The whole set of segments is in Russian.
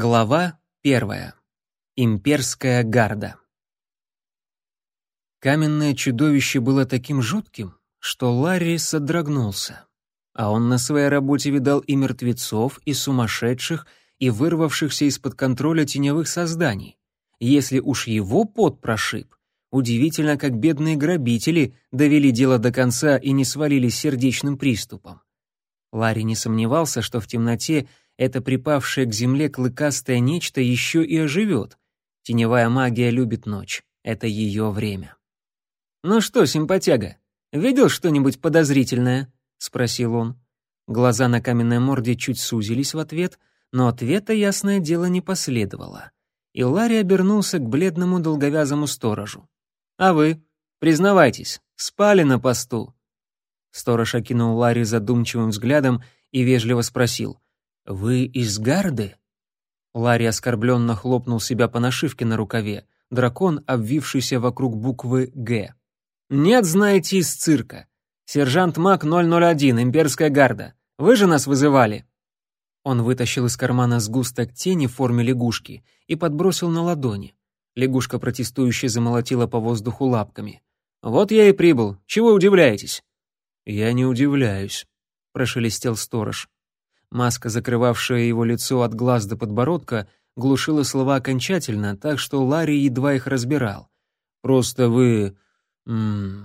Глава первая. Имперская гарда. Каменное чудовище было таким жутким, что Ларри содрогнулся. А он на своей работе видал и мертвецов, и сумасшедших, и вырвавшихся из-под контроля теневых созданий. Если уж его пот прошиб, удивительно, как бедные грабители довели дело до конца и не свалились сердечным приступом. Ларри не сомневался, что в темноте это припавшее к земле клыкастое нечто еще и оживет. Теневая магия любит ночь. Это ее время. «Ну что, симпатяга, видел что-нибудь подозрительное?» — спросил он. Глаза на каменной морде чуть сузились в ответ, но ответа, ясное дело, не последовало. И Ларри обернулся к бледному долговязому сторожу. «А вы? Признавайтесь, спали на посту?» Сторож окинул Ларри задумчивым взглядом и вежливо спросил. «Вы из гарды?» Ларри оскорбленно хлопнул себя по нашивке на рукаве, дракон, обвившийся вокруг буквы «Г». «Нет, знаете, из цирка. Сержант Мак 001, имперская гарда. Вы же нас вызывали?» Он вытащил из кармана сгусток тени в форме лягушки и подбросил на ладони. Лягушка протестующе замолотила по воздуху лапками. «Вот я и прибыл. Чего удивляетесь?» «Я не удивляюсь», — прошелестел сторож. Маска, закрывавшая его лицо от глаз до подбородка, глушила слова окончательно, так что Ларри едва их разбирал. «Просто вы... М -м,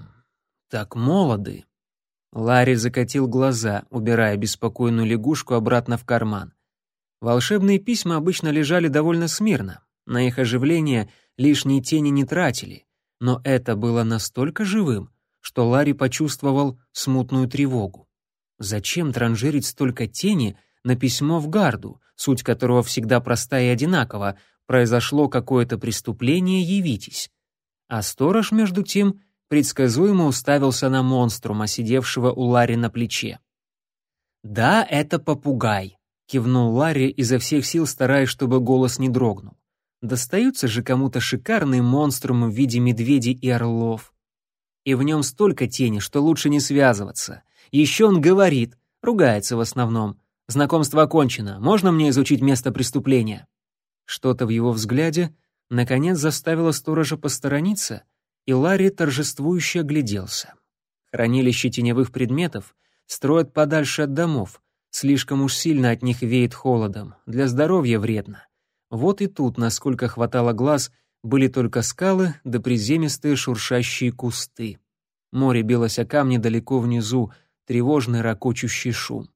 так молоды». Ларри закатил глаза, убирая беспокойную лягушку обратно в карман. Волшебные письма обычно лежали довольно смирно. На их оживление лишние тени не тратили. Но это было настолько живым, что Ларри почувствовал смутную тревогу. Зачем транжирить столько тени на письмо в гарду, суть которого всегда проста и одинакова, произошло какое-то преступление, явитесь. А сторож, между тем, предсказуемо уставился на монструма, сидевшего у Ларри на плече. «Да, это попугай», — кивнул Ларри, изо всех сил стараясь, чтобы голос не дрогнул. «Достаются же кому-то шикарные монструмы в виде медведей и орлов. И в нем столько тени, что лучше не связываться. Еще он говорит, ругается в основном. Знакомство окончено, можно мне изучить место преступления? Что-то в его взгляде наконец заставило сторожа посторониться, и Ларри торжествующе огляделся. Хранилище теневых предметов строят подальше от домов, слишком уж сильно от них веет холодом, для здоровья вредно. Вот и тут, насколько хватало глаз, были только скалы да приземистые шуршащие кусты. Море билось о камни далеко внизу, тревожный ракочущий шум.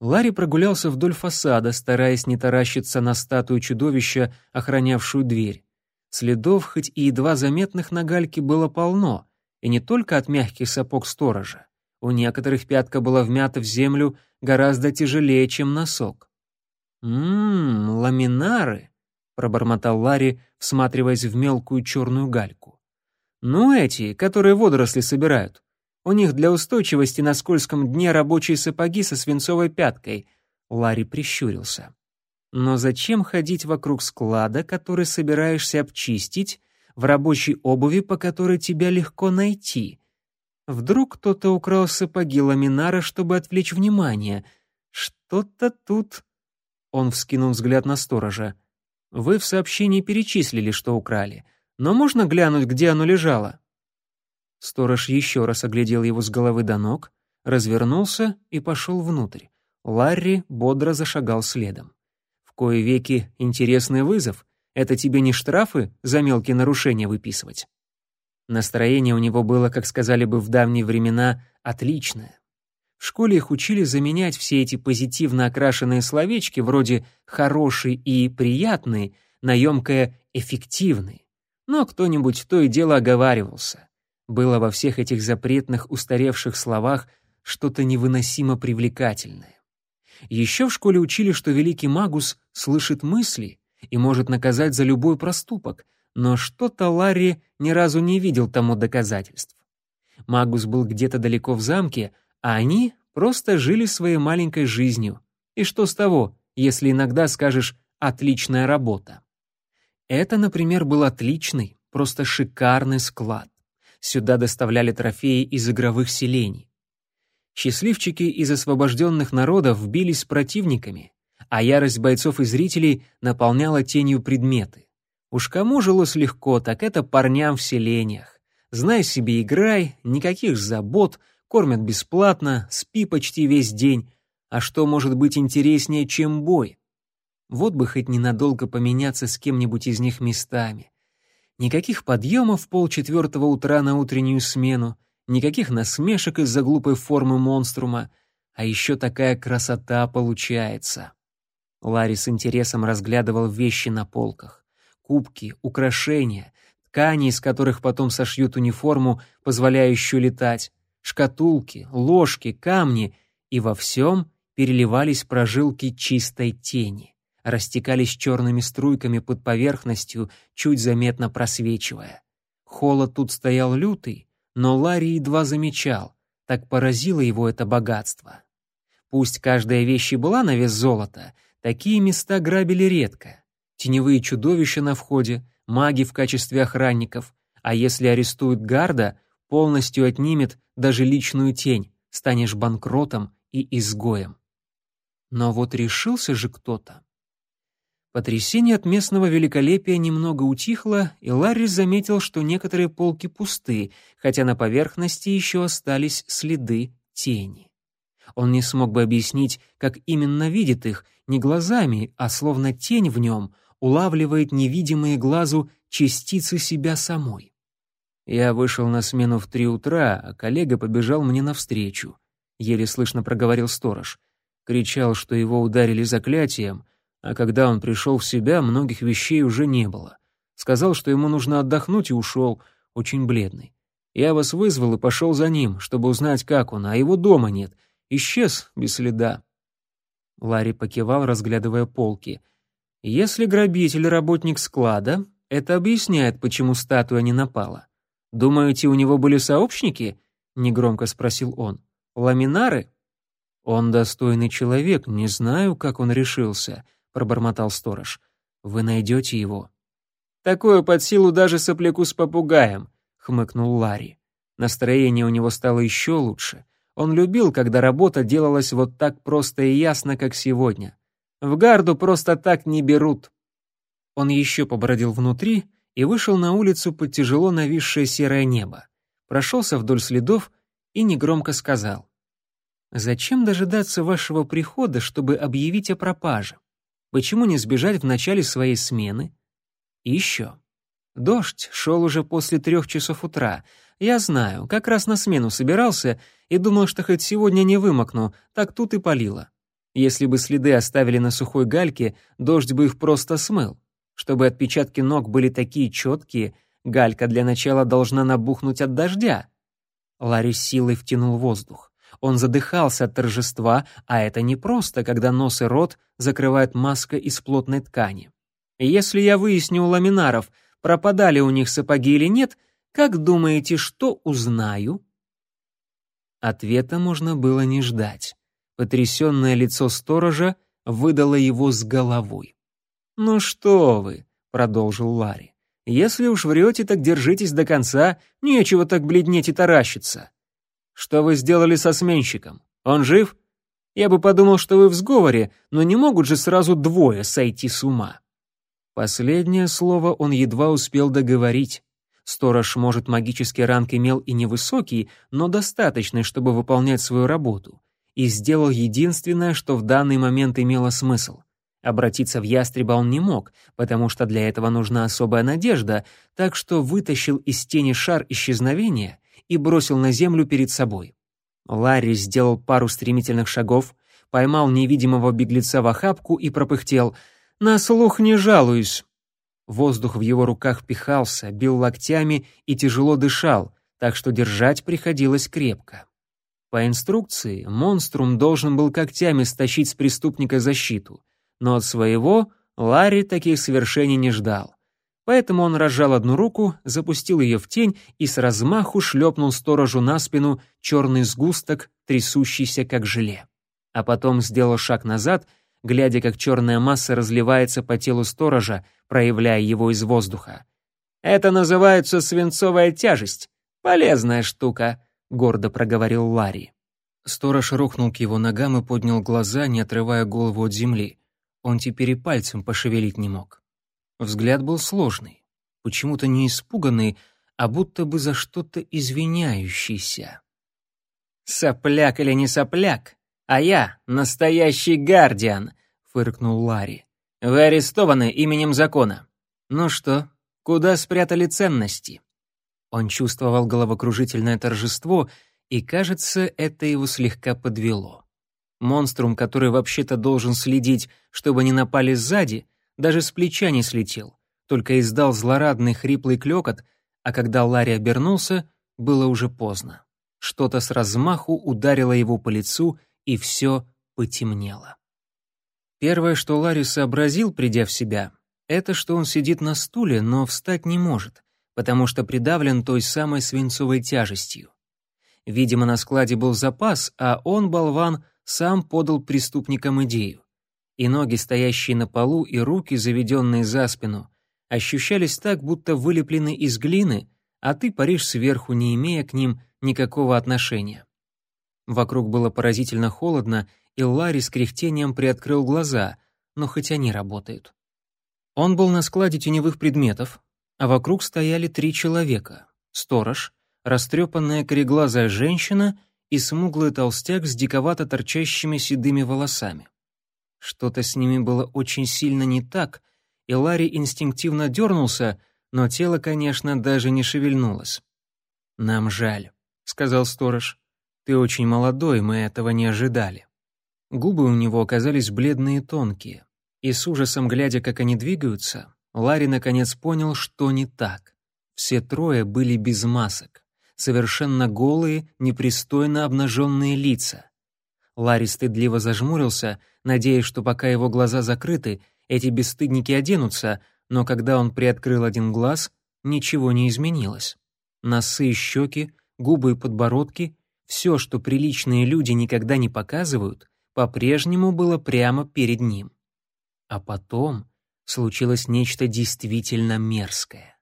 Ларри прогулялся вдоль фасада, стараясь не таращиться на статую чудовища, охранявшую дверь. Следов, хоть и едва заметных на гальке, было полно, и не только от мягких сапог сторожа. У некоторых пятка была вмята в землю гораздо тяжелее, чем носок. «Ммм, ламинары», — пробормотал Ларри, всматриваясь в мелкую черную гальку. «Ну, эти, которые водоросли собирают. У них для устойчивости на скользком дне рабочие сапоги со свинцовой пяткой. Ларри прищурился. Но зачем ходить вокруг склада, который собираешься обчистить, в рабочей обуви, по которой тебя легко найти? Вдруг кто-то украл сапоги ламинара, чтобы отвлечь внимание. Что-то тут... Он вскинул взгляд на сторожа. Вы в сообщении перечислили, что украли. Но можно глянуть, где оно лежало? Сторож еще раз оглядел его с головы до ног, развернулся и пошел внутрь. Ларри бодро зашагал следом. В кое веки интересный вызов. Это тебе не штрафы за мелкие нарушения выписывать. Настроение у него было, как сказали бы в давние времена, отличное. В школе их учили заменять все эти позитивно окрашенные словечки вроде «хороший» и «приятный» на емкое «эффективный». Но кто-нибудь то и дело оговаривался. Было во всех этих запретных, устаревших словах что-то невыносимо привлекательное. Еще в школе учили, что великий магус слышит мысли и может наказать за любой проступок, но что-то Ларри ни разу не видел тому доказательств. Магус был где-то далеко в замке, а они просто жили своей маленькой жизнью. И что с того, если иногда скажешь «отличная работа»? Это, например, был отличный, просто шикарный склад. Сюда доставляли трофеи из игровых селений. Счастливчики из освобожденных народов бились с противниками, а ярость бойцов и зрителей наполняла тенью предметы. Уж кому жилось легко, так это парням в селениях. Знай себе, играй, никаких забот, кормят бесплатно, спи почти весь день. А что может быть интереснее, чем бой? Вот бы хоть ненадолго поменяться с кем-нибудь из них местами. Никаких подъемов полчетвертого утра на утреннюю смену, никаких насмешек из-за глупой формы монструма, а еще такая красота получается. Ларри с интересом разглядывал вещи на полках. Кубки, украшения, ткани, из которых потом сошьют униформу, позволяющую летать, шкатулки, ложки, камни, и во всем переливались прожилки чистой тени растекались черными струйками под поверхностью, чуть заметно просвечивая. Холод тут стоял лютый, но Ларри едва замечал, так поразило его это богатство. Пусть каждая вещь и была на вес золота, такие места грабили редко. Теневые чудовища на входе, маги в качестве охранников, а если арестуют гарда, полностью отнимет даже личную тень, станешь банкротом и изгоем. Но вот решился же кто-то. Потрясение от местного великолепия немного утихло, и Ларри заметил, что некоторые полки пусты, хотя на поверхности еще остались следы тени. Он не смог бы объяснить, как именно видит их, не глазами, а словно тень в нем улавливает невидимые глазу частицы себя самой. Я вышел на смену в три утра, а коллега побежал мне навстречу. Еле слышно проговорил сторож. Кричал, что его ударили заклятием, а когда он пришел в себя, многих вещей уже не было. Сказал, что ему нужно отдохнуть, и ушел, очень бледный. Я вас вызвал и пошел за ним, чтобы узнать, как он, а его дома нет. Исчез без следа. Ларри покивал, разглядывая полки. Если грабитель — работник склада, это объясняет, почему статуя не напала. Думаете, у него были сообщники? Негромко спросил он. Ламинары? Он достойный человек, не знаю, как он решился. — пробормотал сторож. «Вы найдете его». «Такое под силу даже сопляку с попугаем», — хмыкнул Ларри. Настроение у него стало еще лучше. Он любил, когда работа делалась вот так просто и ясно, как сегодня. В гарду просто так не берут. Он еще побродил внутри и вышел на улицу под тяжело нависшее серое небо. Прошелся вдоль следов и негромко сказал. «Зачем дожидаться вашего прихода, чтобы объявить о пропаже? Почему не сбежать в начале своей смены? И еще. Дождь шел уже после трех часов утра. Я знаю, как раз на смену собирался и думал, что хоть сегодня не вымокну, так тут и полило. Если бы следы оставили на сухой гальке, дождь бы их просто смыл. Чтобы отпечатки ног были такие четкие, галька для начала должна набухнуть от дождя. Ларри силой втянул воздух. Он задыхался от торжества, а это не просто, когда нос и рот закрывает маска из плотной ткани. Если я выясню у ламинаров, пропадали у них сапоги или нет, как думаете, что узнаю? Ответа можно было не ждать. Потрясенное лицо сторожа выдало его с головой. «Ну что вы», — продолжил Ларри, — «если уж врете, так держитесь до конца, нечего так бледнеть и таращиться. Что вы сделали со сменщиком? Он жив? Я бы подумал, что вы в сговоре, но не могут же сразу двое сойти с ума. Последнее слово он едва успел договорить. Сторож, может, магический ранг имел и невысокий, но достаточный, чтобы выполнять свою работу. И сделал единственное, что в данный момент имело смысл. Обратиться в ястреба он не мог, потому что для этого нужна особая надежда, так что вытащил из тени шар исчезновения и бросил на землю перед собой. Ларри сделал пару стремительных шагов, поймал невидимого беглеца в охапку и пропыхтел «На слух не жалуюсь». Воздух в его руках пихался, бил локтями и тяжело дышал, так что держать приходилось крепко. По инструкции, монструм должен был когтями стащить с преступника защиту, но от своего Ларри таких свершений не ждал. Поэтому он разжал одну руку, запустил ее в тень и с размаху шлепнул сторожу на спину черный сгусток, трясущийся как желе. А потом сделал шаг назад, глядя, как черная масса разливается по телу сторожа, проявляя его из воздуха. «Это называется свинцовая тяжесть. Полезная штука», — гордо проговорил Ларри. Сторож рухнул к его ногам и поднял глаза, не отрывая голову от земли. Он теперь и пальцем пошевелить не мог. Взгляд был сложный, почему-то не испуганный, а будто бы за что-то извиняющийся. «Сопляк или не сопляк, а я настоящий гардиан», — фыркнул Ларри. «Вы арестованы именем закона. Ну что, куда спрятали ценности?» Он чувствовал головокружительное торжество, и, кажется, это его слегка подвело. Монструм, который вообще-то должен следить, чтобы не напали сзади, даже с плеча не слетел, только издал злорадный хриплый клёкот, а когда Ларри обернулся, было уже поздно. Что-то с размаху ударило его по лицу, и все потемнело. Первое, что Ларри сообразил, придя в себя, это что он сидит на стуле, но встать не может, потому что придавлен той самой свинцовой тяжестью. Видимо, на складе был запас, а он, болван, сам подал преступникам идею. И ноги, стоящие на полу, и руки, заведенные за спину, ощущались так, будто вылеплены из глины, а ты паришь сверху, не имея к ним никакого отношения. Вокруг было поразительно холодно, и Ларри с кряхтением приоткрыл глаза, но хоть они работают. Он был на складе теневых предметов, а вокруг стояли три человека — сторож, растрепанная кореглазая женщина и смуглый толстяк с диковато торчащими седыми волосами. Что-то с ними было очень сильно не так, и Ларри инстинктивно дернулся, но тело, конечно, даже не шевельнулось. «Нам жаль», — сказал сторож. «Ты очень молодой, мы этого не ожидали». Губы у него оказались бледные и тонкие, и с ужасом глядя, как они двигаются, Ларри наконец понял, что не так. Все трое были без масок, совершенно голые, непристойно обнаженные лица. Ларри стыдливо зажмурился, надеясь, что пока его глаза закрыты, эти бесстыдники оденутся, но когда он приоткрыл один глаз, ничего не изменилось. Носы и щеки, губы и подбородки — все, что приличные люди никогда не показывают, по-прежнему было прямо перед ним. А потом случилось нечто действительно мерзкое.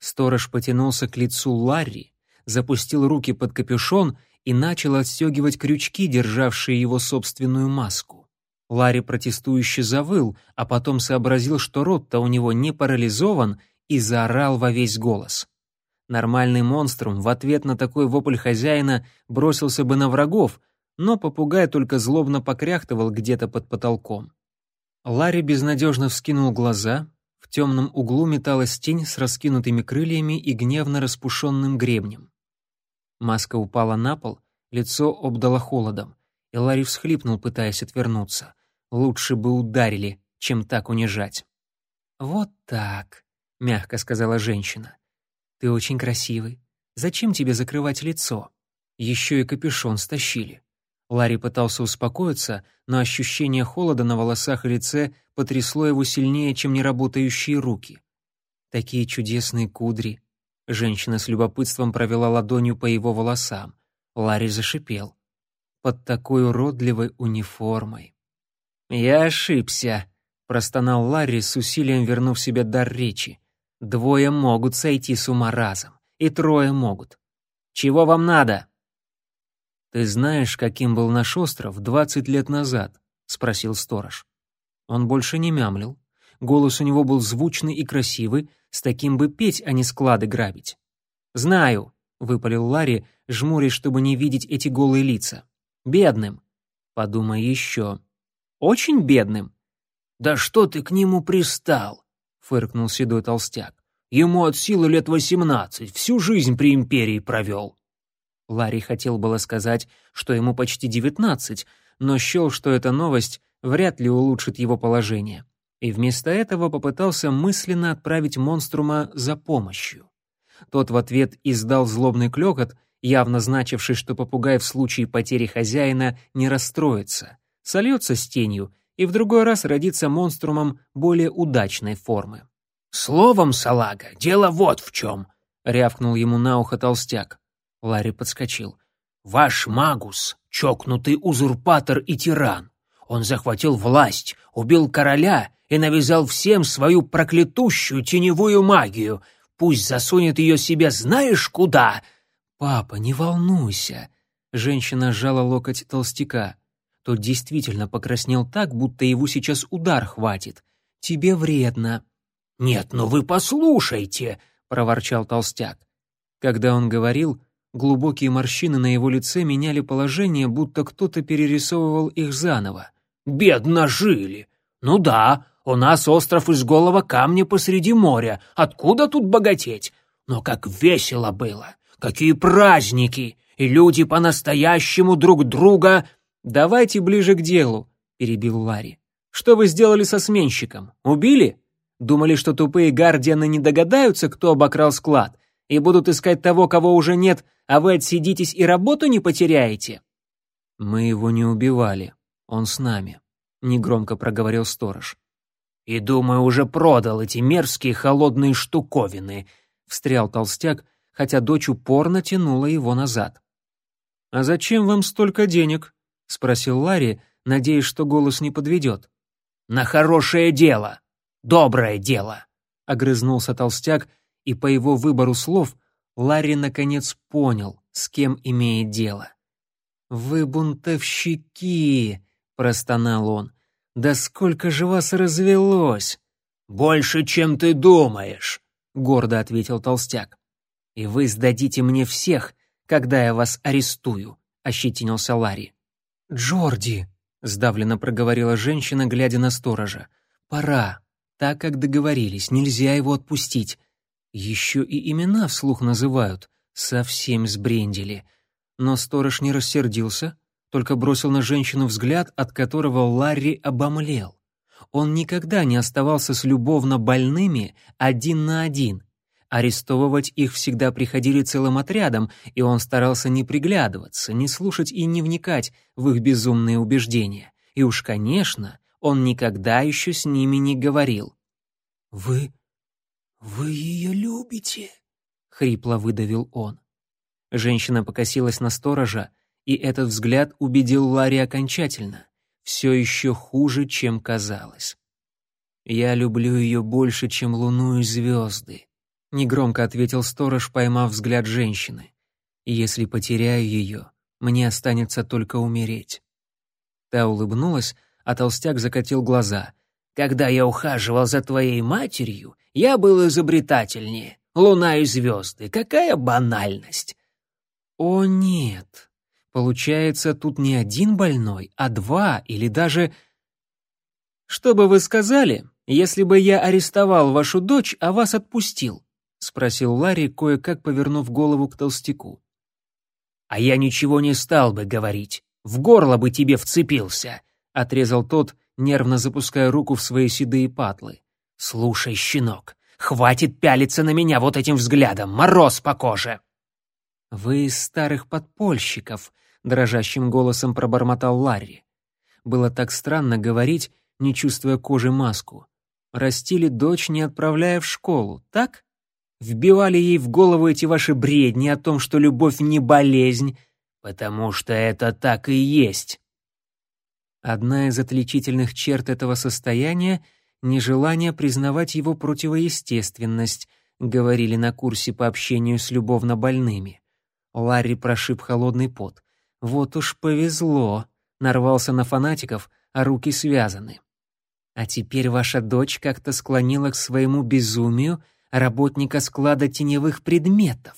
Сторож потянулся к лицу Ларри, запустил руки под капюшон и начал отстегивать крючки, державшие его собственную маску. Ларри протестующе завыл, а потом сообразил, что рот-то у него не парализован, и заорал во весь голос. Нормальный монструм в ответ на такой вопль хозяина бросился бы на врагов, но попугай только злобно покряхтывал где-то под потолком. Ларри безнадежно вскинул глаза, в темном углу металась тень с раскинутыми крыльями и гневно распушенным гребнем. Маска упала на пол, лицо обдало холодом, и Ларри всхлипнул, пытаясь отвернуться. Лучше бы ударили, чем так унижать. «Вот так», — мягко сказала женщина. «Ты очень красивый. Зачем тебе закрывать лицо? Еще и капюшон стащили. Ларри пытался успокоиться, но ощущение холода на волосах и лице потрясло его сильнее, чем неработающие руки. Такие чудесные кудри. Женщина с любопытством провела ладонью по его волосам. Ларри зашипел. Под такой уродливой униформой. «Я ошибся», — простонал Ларри с усилием вернув себе дар речи. «Двое могут сойти с ума разом, и трое могут. Чего вам надо?» «Ты знаешь, каким был наш остров двадцать лет назад?» — спросил сторож. Он больше не мямлил. Голос у него был звучный и красивый, с таким бы петь, а не склады грабить. «Знаю», — выпалил Ларри, жмурясь, чтобы не видеть эти голые лица. «Бедным». «Подумай еще». «Очень бедным». «Да что ты к нему пристал?» — фыркнул седой толстяк. «Ему от силы лет восемнадцать, всю жизнь при империи провел». Ларри хотел было сказать, что ему почти девятнадцать, но счел, что эта новость вряд ли улучшит его положение, и вместо этого попытался мысленно отправить монструма за помощью. Тот в ответ издал злобный клёкот, явно значивший, что попугай в случае потери хозяина не расстроится, сольется с тенью и в другой раз родится монструмом более удачной формы. «Словом, салага, дело вот в чем», — рявкнул ему на ухо толстяк. Ларри подскочил. «Ваш Магус — чокнутый узурпатор и тиран. Он захватил власть, убил короля и навязал всем свою проклятущую теневую магию. Пусть засунет ее себе знаешь куда!» «Папа, не волнуйся!» Женщина сжала локоть толстяка. Тот действительно покраснел так, будто его сейчас удар хватит. «Тебе вредно». «Нет, ну вы послушайте», — проворчал толстяк. Когда он говорил, глубокие морщины на его лице меняли положение, будто кто-то перерисовывал их заново. «Бедно жили. Ну да, у нас остров из голого камня посреди моря. Откуда тут богатеть? Но как весело было! Какие праздники! И люди по-настоящему друг друга...» «Давайте ближе к делу», — перебил Ларри. «Что вы сделали со сменщиком? Убили? Думали, что тупые гардианы не догадаются, кто обокрал склад, и будут искать того, кого уже нет, а вы отсидитесь и работу не потеряете?» «Мы его не убивали. Он с нами», — негромко проговорил сторож. «И, думаю, уже продал эти мерзкие холодные штуковины», — встрял толстяк, хотя дочь упорно тянула его назад. «А зачем вам столько денег?» — спросил Ларри, надеясь, что голос не подведет. «На хорошее дело. Доброе дело», — огрызнулся толстяк, и по его выбору слов Ларри наконец понял, с кем имеет дело. «Вы бунтовщики!» — простонал он. «Да сколько же вас развелось!» «Больше, чем ты думаешь!» — гордо ответил толстяк. «И вы сдадите мне всех, когда я вас арестую», — ощетинился Ларри. «Джорди», — сдавленно проговорила женщина, глядя на сторожа. «Пора. Так, как договорились, нельзя его отпустить. Еще и имена вслух называют. Совсем сбрендили». Но сторож не рассердился, только бросил на женщину взгляд, от которого Ларри обомлел. Он никогда не оставался с любовно больными один на один. Арестовывать их всегда приходили целым отрядом, и он старался не приглядываться, не слушать и не вникать в их безумные убеждения. И уж, конечно, он никогда еще с ними не говорил. «Вы... вы ее любите?» — хрипло выдавил он. Женщина покосилась на сторожа, и этот взгляд убедил Ларри окончательно. Все еще хуже, чем казалось. «Я люблю ее больше, чем луну и звезды», — негромко ответил сторож, поймав взгляд женщины. «Если потеряю ее, мне останется только умереть». Та улыбнулась, а толстяк закатил глаза. «Когда я ухаживал за твоей матерью, я был изобретательнее. Луна и звезды, какая банальность!» «О, нет!» Получается, тут не один больной, а два или даже... «Что бы вы сказали, если бы я арестовал вашу дочь, а вас отпустил?» — спросил Ларри, кое-как повернув голову к толстяку. «А я ничего не стал бы говорить. В горло бы тебе вцепился», — отрезал тот, нервно запуская руку в свои седые патлы. «Слушай, щенок, хватит пялиться на меня вот этим взглядом, мороз по коже!» «Вы из старых подпольщиков», — дрожащим голосом пробормотал Ларри. Было так странно говорить, не чувствуя кожи маску. Растили дочь, не отправляя в школу, так? Вбивали ей в голову эти ваши бредни о том, что любовь не болезнь, потому что это так и есть. Одна из отличительных черт этого состояния — нежелание признавать его противоестественность, говорили на курсе по общению с любовно больными. Ларри прошиб холодный пот. Вот уж повезло. Нарвался на фанатиков, а руки связаны. А теперь ваша дочь как-то склонила к своему безумию работника склада теневых предметов.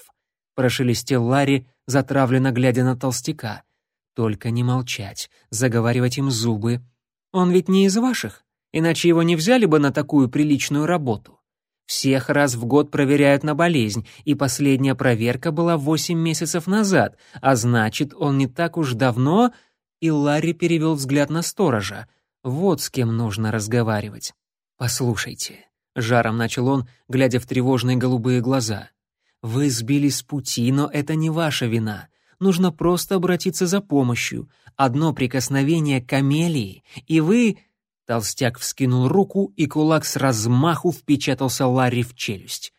Прошелестел Ларри, затравленно глядя на толстяка. Только не молчать, заговаривать им зубы. Он ведь не из ваших, иначе его не взяли бы на такую приличную работу. Всех раз в год проверяют на болезнь, и последняя проверка была восемь месяцев назад, а значит, он не так уж давно...» И Ларри перевел взгляд на сторожа. «Вот с кем нужно разговаривать». «Послушайте», — жаром начал он, глядя в тревожные голубые глаза. «Вы сбились с пути, но это не ваша вина. Нужно просто обратиться за помощью. Одно прикосновение к камелии, и вы...» Толстяк вскинул руку, и кулак с размаху впечатался Ларри в челюсть.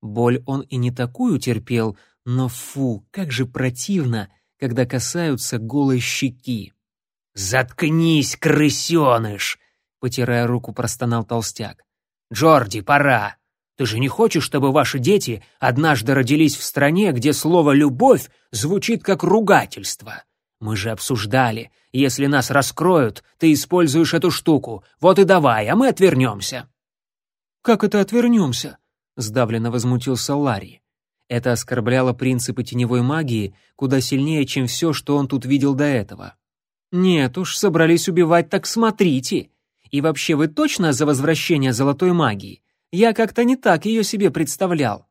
Боль он и не такую терпел, но фу, как же противно, когда касаются голой щеки. «Заткнись, крысеныш!» — потирая руку, простонал толстяк. «Джорди, пора! Ты же не хочешь, чтобы ваши дети однажды родились в стране, где слово «любовь» звучит как ругательство? Мы же обсуждали, если нас раскроют, ты используешь эту штуку. Вот и давай, а мы отвернемся». «Как это отвернемся?» — сдавленно возмутился Ларри. Это оскорбляло принципы теневой магии куда сильнее, чем все, что он тут видел до этого. «Нет уж, собрались убивать, так смотрите. И вообще, вы точно за возвращение золотой магии? Я как-то не так ее себе представлял».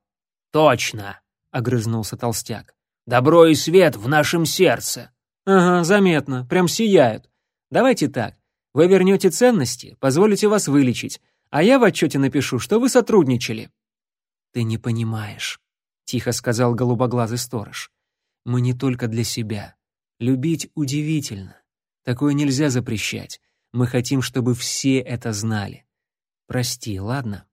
«Точно», — огрызнулся толстяк. «Добро и свет в нашем сердце». «Ага, заметно, прям сияют. Давайте так. Вы вернете ценности, позволите вас вылечить, а я в отчете напишу, что вы сотрудничали». «Ты не понимаешь», — тихо сказал голубоглазый сторож. «Мы не только для себя. Любить удивительно. Такое нельзя запрещать. Мы хотим, чтобы все это знали. Прости, ладно?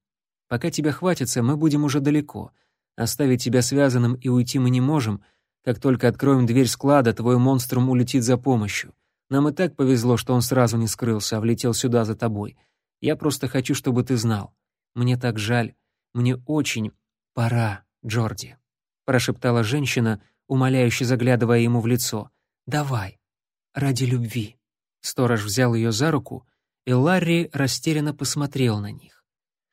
Пока тебя хватится, мы будем уже далеко. Оставить тебя связанным и уйти мы не можем — как только откроем дверь склада, твой монструм улетит за помощью. Нам и так повезло, что он сразу не скрылся, а влетел сюда за тобой. Я просто хочу, чтобы ты знал. Мне так жаль. Мне очень пора, Джорди», — прошептала женщина, умоляюще заглядывая ему в лицо. «Давай, ради любви». Сторож взял ее за руку, и Ларри растерянно посмотрел на них.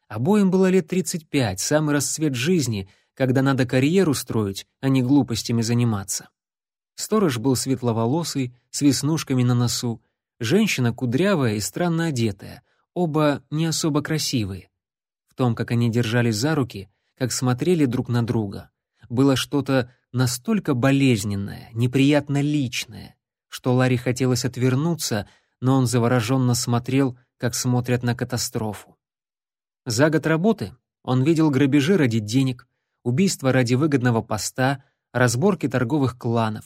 Обоим было лет тридцать пять, самый расцвет жизни — когда надо карьеру строить, а не глупостями заниматься. Сторож был светловолосый, с веснушками на носу, женщина кудрявая и странно одетая, оба не особо красивые. В том, как они держались за руки, как смотрели друг на друга, было что-то настолько болезненное, неприятно личное, что Ларе хотелось отвернуться, но он завороженно смотрел, как смотрят на катастрофу. За год работы он видел грабежи ради денег, убийства ради выгодного поста, разборки торговых кланов.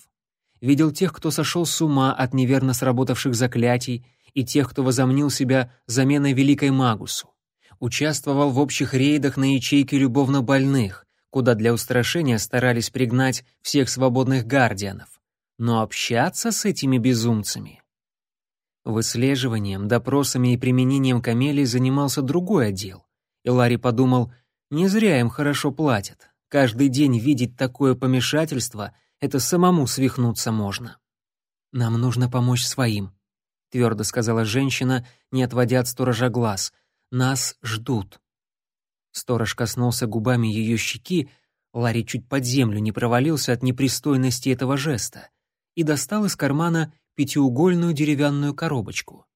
Видел тех, кто сошел с ума от неверно сработавших заклятий, и тех, кто возомнил себя заменой Великой Магусу. Участвовал в общих рейдах на ячейки любовно больных, куда для устрашения старались пригнать всех свободных гардианов. Но общаться с этими безумцами... Выслеживанием, допросами и применением камелий занимался другой отдел. И Ларри подумал, не зря им хорошо платят. Каждый день видеть такое помешательство — это самому свихнуться можно. «Нам нужно помочь своим», — твердо сказала женщина, не отводя от сторожа глаз. «Нас ждут». Сторож коснулся губами ее щеки, Ларри чуть под землю не провалился от непристойности этого жеста и достал из кармана пятиугольную деревянную коробочку.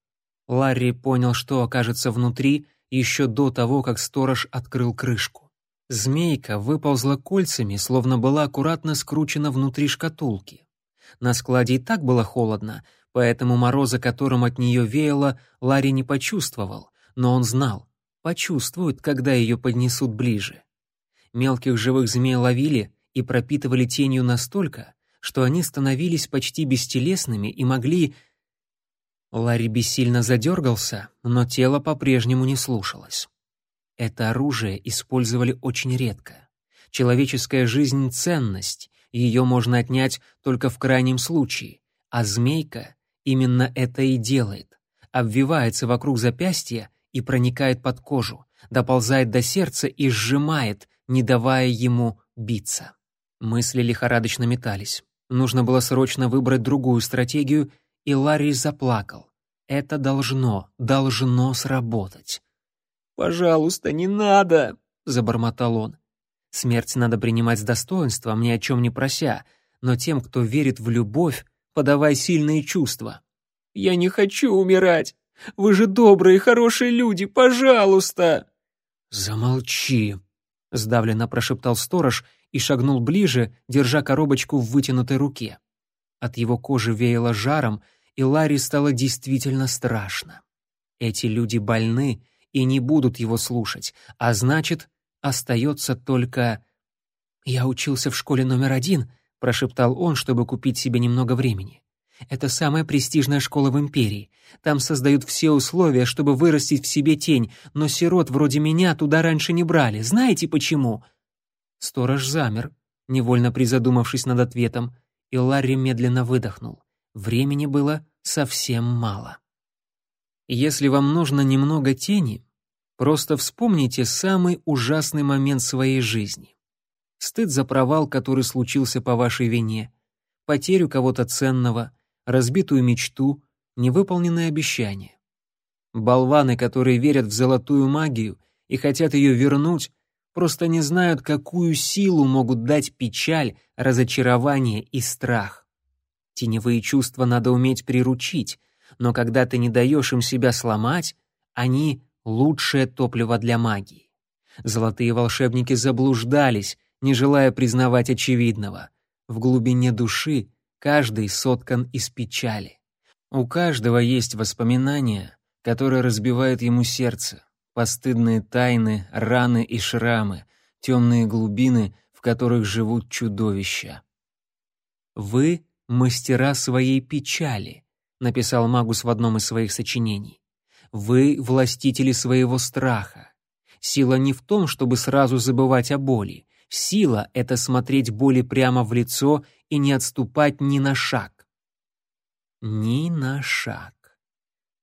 Ларри понял, что окажется внутри еще до того, как сторож открыл крышку. Змейка выползла кольцами, словно была аккуратно скручена внутри шкатулки. На складе и так было холодно, поэтому мороза, которым от нее веяло, Ларри не почувствовал, но он знал, почувствует, когда ее поднесут ближе. Мелких живых змей ловили и пропитывали тенью настолько, что они становились почти бестелесными и могли... Ларри бессильно задергался, но тело по-прежнему не слушалось. Это оружие использовали очень редко. Человеческая жизнь — ценность, ее можно отнять только в крайнем случае, а змейка именно это и делает. Обвивается вокруг запястья и проникает под кожу, доползает до сердца и сжимает, не давая ему биться. Мысли лихорадочно метались. Нужно было срочно выбрать другую стратегию, и Ларри заплакал. Это должно, должно сработать. «Пожалуйста, не надо!» — забормотал он. Смерть надо принимать с достоинством, ни о чем не прося, но тем, кто верит в любовь, подавай сильные чувства. «Я не хочу умирать! Вы же добрые, хорошие люди, пожалуйста!» «Замолчи!» — сдавленно прошептал сторож и шагнул ближе, держа коробочку в вытянутой руке. От его кожи веяло жаром, и Ларри стало действительно страшно. Эти люди больны, и не будут его слушать, а значит, остается только... «Я учился в школе номер один», — прошептал он, чтобы купить себе немного времени. «Это самая престижная школа в империи. Там создают все условия, чтобы вырастить в себе тень, но сирот вроде меня туда раньше не брали. Знаете почему?» Сторож замер, невольно призадумавшись над ответом, и Ларри медленно выдохнул. Времени было совсем мало. Если вам нужно немного тени, просто вспомните самый ужасный момент своей жизни. Стыд за провал, который случился по вашей вине, потерю кого-то ценного, разбитую мечту, невыполненное обещание. Болваны, которые верят в золотую магию и хотят ее вернуть, просто не знают, какую силу могут дать печаль, разочарование и страх. Теневые чувства надо уметь приручить, но когда ты не даешь им себя сломать, они — лучшее топливо для магии. Золотые волшебники заблуждались, не желая признавать очевидного. В глубине души каждый соткан из печали. У каждого есть воспоминания, которые разбивают ему сердце, постыдные тайны, раны и шрамы, темные глубины, в которых живут чудовища. «Вы — мастера своей печали», — написал Магус в одном из своих сочинений. «Вы — властители своего страха. Сила не в том, чтобы сразу забывать о боли. Сила — это смотреть боли прямо в лицо и не отступать ни на шаг. Ни на шаг.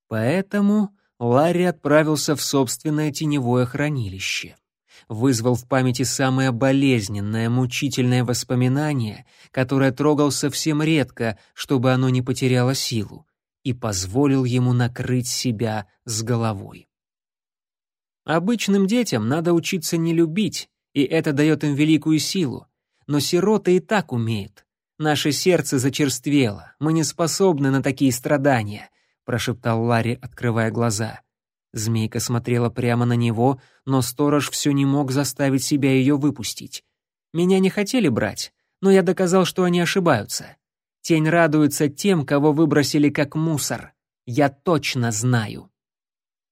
Поэтому Ларри отправился в собственное теневое хранилище. Вызвал в памяти самое болезненное, мучительное воспоминание, которое трогал совсем редко, чтобы оно не потеряло силу, и позволил ему накрыть себя с головой. Обычным детям надо учиться не любить, и это дает им великую силу. Но сироты и так умеют. Наше сердце зачерствело, мы не способны на такие страдания прошептал Ларри, открывая глаза. Змейка смотрела прямо на него, но сторож все не мог заставить себя ее выпустить. Меня не хотели брать, но я доказал, что они ошибаются. Тень радуется тем, кого выбросили как мусор. Я точно знаю.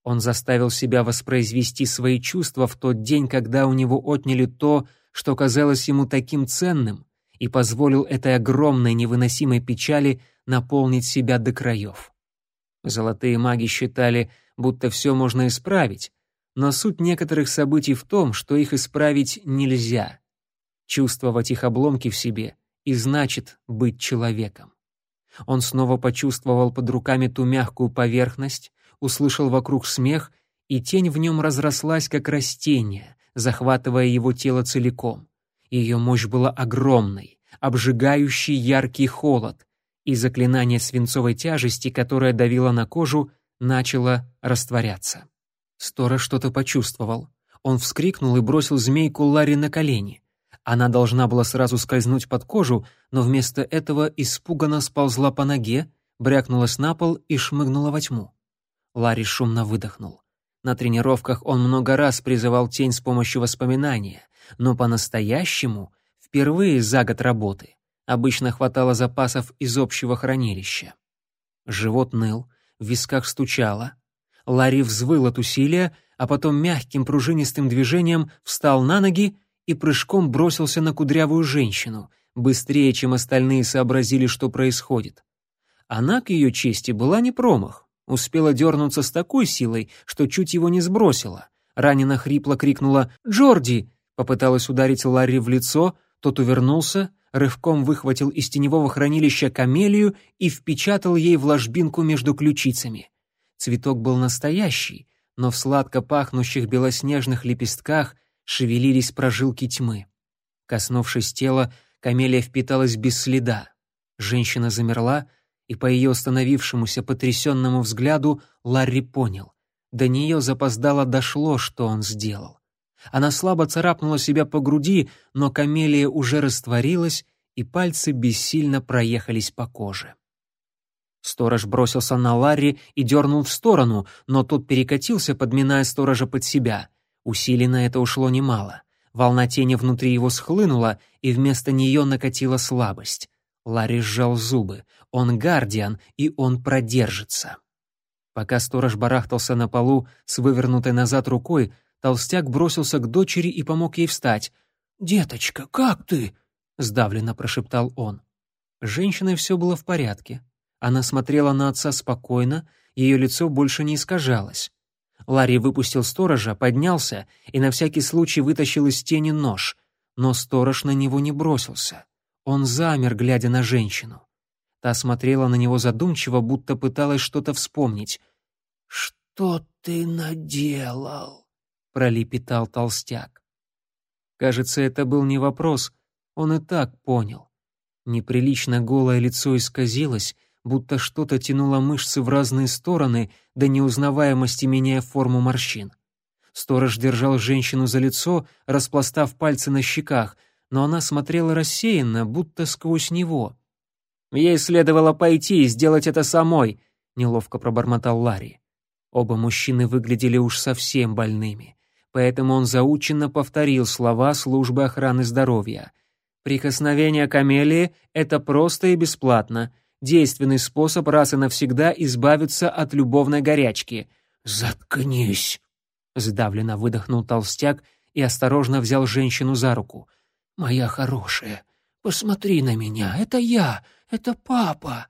Он заставил себя воспроизвести свои чувства в тот день, когда у него отняли то, что казалось ему таким ценным, и позволил этой огромной невыносимой печали наполнить себя до краев. Золотые маги считали, будто все можно исправить, но суть некоторых событий в том, что их исправить нельзя. Чувствовать их обломки в себе и значит быть человеком. Он снова почувствовал под руками ту мягкую поверхность, услышал вокруг смех, и тень в нем разрослась, как растение, захватывая его тело целиком. Ее мощь была огромной, обжигающий яркий холод, и заклинание свинцовой тяжести, которое давило на кожу, начало растворяться. Сторож что-то почувствовал. Он вскрикнул и бросил змейку Ларри на колени. Она должна была сразу скользнуть под кожу, но вместо этого испуганно сползла по ноге, брякнулась на пол и шмыгнула во тьму. Ларри шумно выдохнул. На тренировках он много раз призывал тень с помощью воспоминания, но по-настоящему впервые за год работы Обычно хватало запасов из общего хранилища. Живот ныл, в висках стучало. Ларри взвыл от усилия, а потом мягким пружинистым движением встал на ноги и прыжком бросился на кудрявую женщину, быстрее, чем остальные сообразили, что происходит. Она, к ее чести, была не промах. Успела дернуться с такой силой, что чуть его не сбросила. Ранено хрипло крикнула «Джорди!» Попыталась ударить Ларри в лицо, тот увернулся, рывком выхватил из теневого хранилища камелию и впечатал ей в ложбинку между ключицами. Цветок был настоящий, но в сладко пахнущих белоснежных лепестках шевелились прожилки тьмы. Коснувшись тела, камелия впиталась без следа. Женщина замерла, и по ее остановившемуся потрясенному взгляду Ларри понял. До нее запоздало дошло, что он сделал. Она слабо царапнула себя по груди, но камелия уже растворилась, и пальцы бессильно проехались по коже. Сторож бросился на Ларри и дернул в сторону, но тот перекатился, подминая сторожа под себя. Усилий на это ушло немало. Волна тени внутри его схлынула, и вместо нее накатила слабость. Ларри сжал зубы. Он гардиан, и он продержится. Пока сторож барахтался на полу с вывернутой назад рукой, Толстяк бросился к дочери и помог ей встать. «Деточка, как ты?» — сдавленно прошептал он. Женщиной все было в порядке. Она смотрела на отца спокойно, ее лицо больше не искажалось. Ларри выпустил сторожа, поднялся и на всякий случай вытащил из тени нож, но сторож на него не бросился. Он замер, глядя на женщину. Та смотрела на него задумчиво, будто пыталась что-то вспомнить. «Что ты наделал?» пролепетал толстяк. Кажется, это был не вопрос, он и так понял. Неприлично голое лицо исказилось, будто что-то тянуло мышцы в разные стороны, до неузнаваемости меняя форму морщин. Сторож держал женщину за лицо, распластав пальцы на щеках, но она смотрела рассеянно, будто сквозь него. «Ей следовало пойти и сделать это самой», — неловко пробормотал Ларри. Оба мужчины выглядели уж совсем больными, поэтому он заученно повторил слова службы охраны здоровья. «Прикосновение к Амелии — это просто и бесплатно действенный способ раз и навсегда избавиться от любовной горячки. «Заткнись!» — сдавленно выдохнул толстяк и осторожно взял женщину за руку. «Моя хорошая, посмотри на меня, это я, это папа!»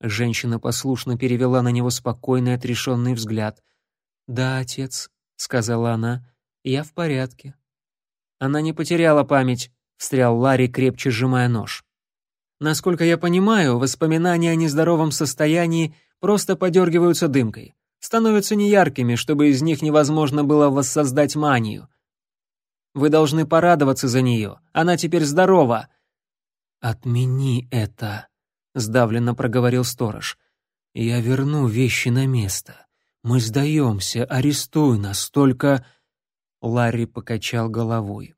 Женщина послушно перевела на него спокойный отрешенный взгляд. «Да, отец», — сказала она, — «я в порядке». Она не потеряла память, — встрял Ларри, крепче сжимая нож. Насколько я понимаю, воспоминания о нездоровом состоянии просто подергиваются дымкой, становятся неяркими, чтобы из них невозможно было воссоздать манию. Вы должны порадоваться за нее, она теперь здорова. «Отмени это», — сдавленно проговорил сторож. «Я верну вещи на место. Мы сдаемся, арестуй нас, только...» Ларри покачал головой.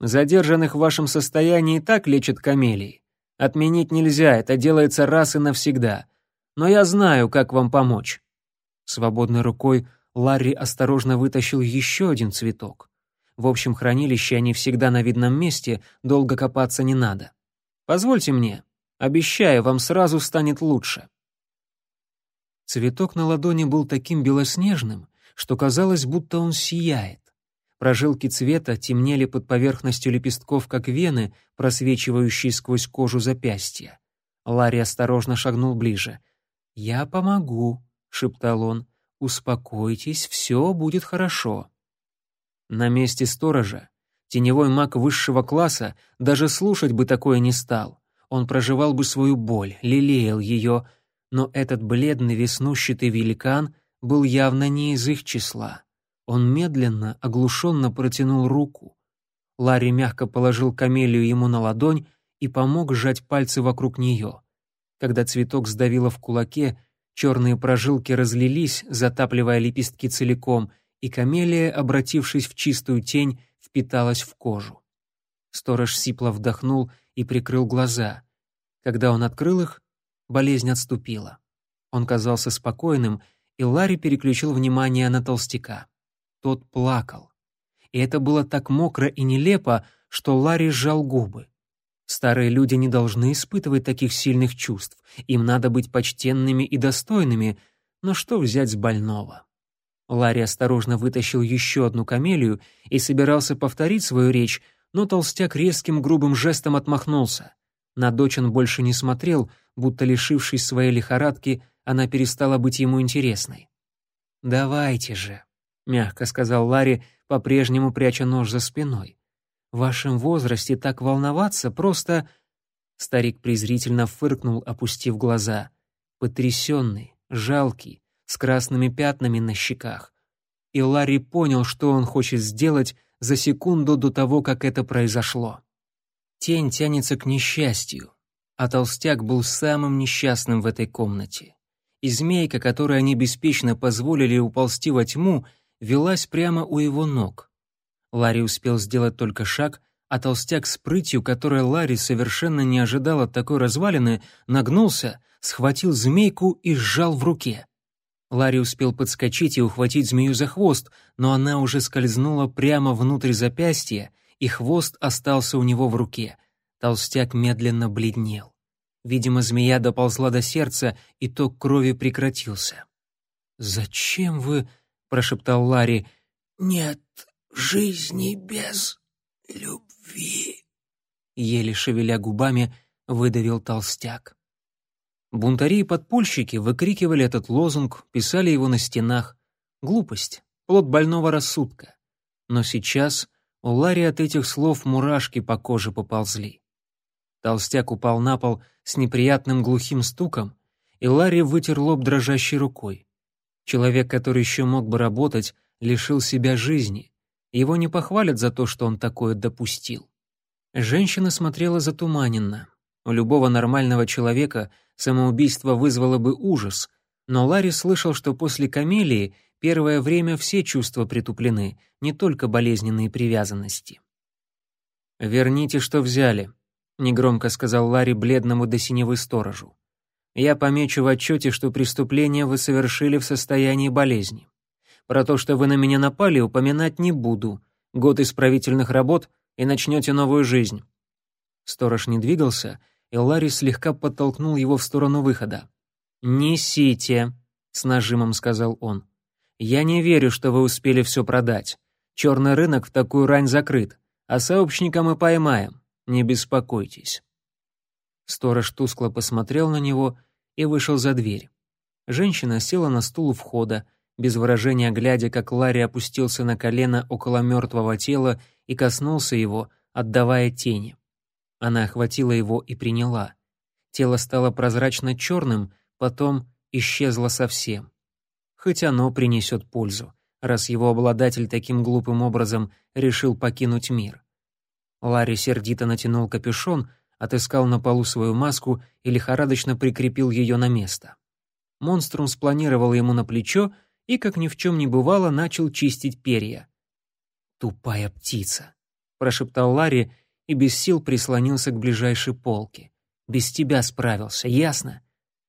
«Задержанных в вашем состоянии так лечат камелии. Отменить нельзя, это делается раз и навсегда. Но я знаю, как вам помочь». Свободной рукой Ларри осторожно вытащил еще один цветок. В общем хранилище они всегда на видном месте, долго копаться не надо. Позвольте мне. Обещаю, вам сразу станет лучше. Цветок на ладони был таким белоснежным, что казалось, будто он сияет. Прожилки цвета темнели под поверхностью лепестков, как вены, просвечивающие сквозь кожу запястья. Ларри осторожно шагнул ближе. «Я помогу», — шептал он. «Успокойтесь, все будет хорошо». На месте сторожа теневой маг высшего класса даже слушать бы такое не стал. Он проживал бы свою боль, лелеял ее, но этот бледный веснущатый великан был явно не из их числа. Он медленно, оглушенно протянул руку. Ларри мягко положил камелию ему на ладонь и помог сжать пальцы вокруг нее. Когда цветок сдавило в кулаке, черные прожилки разлились, затапливая лепестки целиком, и камелия, обратившись в чистую тень, впиталась в кожу. Сторож сипло вдохнул и прикрыл глаза. Когда он открыл их, болезнь отступила. Он казался спокойным, и Ларри переключил внимание на толстяка. Тот плакал. И это было так мокро и нелепо, что Ларри сжал губы. Старые люди не должны испытывать таких сильных чувств. Им надо быть почтенными и достойными. Но что взять с больного? Ларри осторожно вытащил еще одну камелию и собирался повторить свою речь, но толстяк резким грубым жестом отмахнулся. На дочь он больше не смотрел, будто лишившись своей лихорадки, она перестала быть ему интересной. «Давайте же», — мягко сказал Ларри, по-прежнему пряча нож за спиной. «В вашем возрасте так волноваться просто...» Старик презрительно фыркнул, опустив глаза. Потрясенный, жалкий, с красными пятнами на щеках. И Ларри понял, что он хочет сделать за секунду до того, как это произошло. Тень тянется к несчастью, а толстяк был самым несчастным в этой комнате. И змейка, которой они беспечно позволили уползти во тьму, велась прямо у его ног. Ларри успел сделать только шаг, а толстяк с прытью, которой Ларри совершенно не ожидал от такой развалины, нагнулся, схватил змейку и сжал в руке. Ларри успел подскочить и ухватить змею за хвост, но она уже скользнула прямо внутрь запястья, и хвост остался у него в руке. Толстяк медленно бледнел. Видимо, змея доползла до сердца, и ток крови прекратился. «Зачем вы...» прошептал Ларри. «Нет жизни без любви», — еле шевеля губами выдавил толстяк. Бунтари и подпольщики выкрикивали этот лозунг, писали его на стенах. Глупость, плод больного рассудка. Но сейчас у Ларри от этих слов мурашки по коже поползли. Толстяк упал на пол с неприятным глухим стуком, и Ларри вытер лоб дрожащей рукой. Человек, который еще мог бы работать, лишил себя жизни. Его не похвалят за то, что он такое допустил. Женщина смотрела затуманенно. У любого нормального человека Самоубийство вызвало бы ужас, но Ларри слышал, что после камелии первое время все чувства притуплены, не только болезненные привязанности. «Верните, что взяли», — негромко сказал Ларри бледному до синевы сторожу. «Я помечу в отчете, что преступление вы совершили в состоянии болезни. Про то, что вы на меня напали, упоминать не буду. Год исправительных работ, и начнете новую жизнь». Сторож не двигался, и Ларри слегка подтолкнул его в сторону выхода. «Несите», — с нажимом сказал он. «Я не верю, что вы успели все продать. Черный рынок в такую рань закрыт, а сообщника мы поймаем. Не беспокойтесь». Сторож тускло посмотрел на него и вышел за дверь. Женщина села на стул у входа, без выражения глядя, как Ларри опустился на колено около мертвого тела и коснулся его, отдавая тени. Она охватила его и приняла. Тело стало прозрачно черным, потом исчезло совсем. Хоть оно принесет пользу, раз его обладатель таким глупым образом решил покинуть мир. Ларри сердито натянул капюшон, отыскал на полу свою маску и лихорадочно прикрепил ее на место. Монструм спланировал ему на плечо и, как ни в чем не бывало, начал чистить перья. «Тупая птица», — прошептал Ларри и без сил прислонился к ближайшей полке. «Без тебя справился, ясно?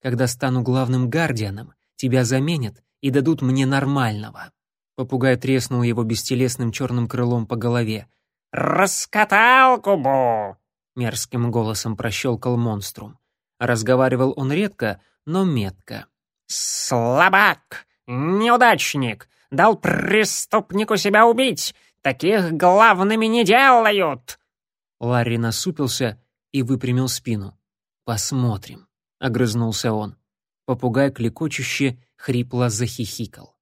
Когда стану главным гардианом, тебя заменят и дадут мне нормального». Попугай треснул его бестелесным черным крылом по голове. «Раскатал губу!» — мерзким голосом прощелкал монструм. Разговаривал он редко, но метко. «Слабак! Неудачник! Дал преступнику себя убить! Таких главными не делают!» Ларри насупился и выпрямил спину. «Посмотрим», — огрызнулся он. Попугай клекочуще хрипло захихикал.